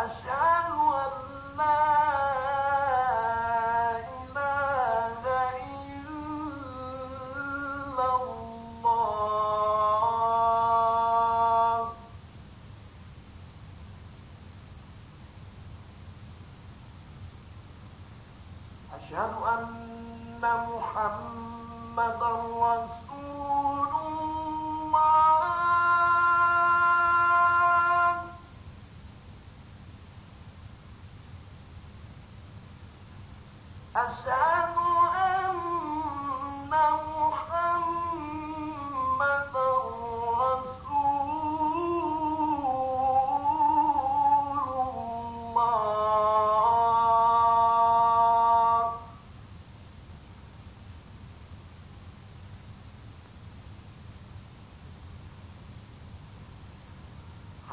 أشهد أشهد أن محمدا رسول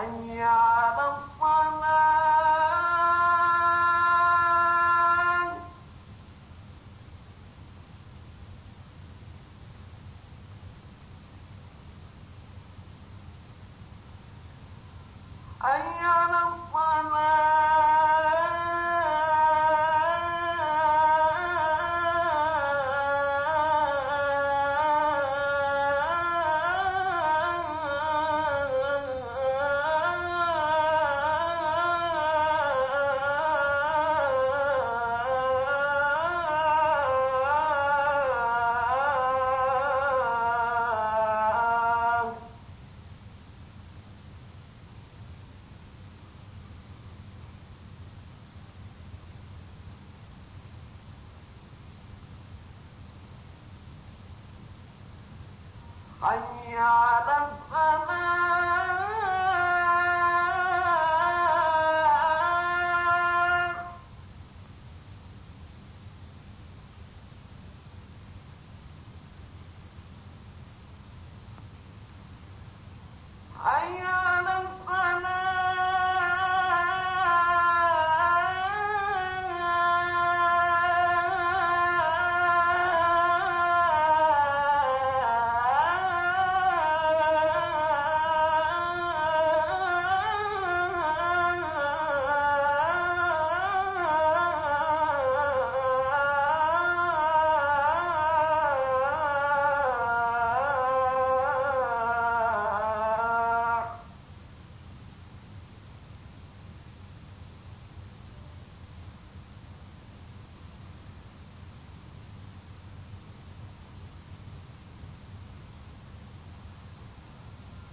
حي على حي على الفلاح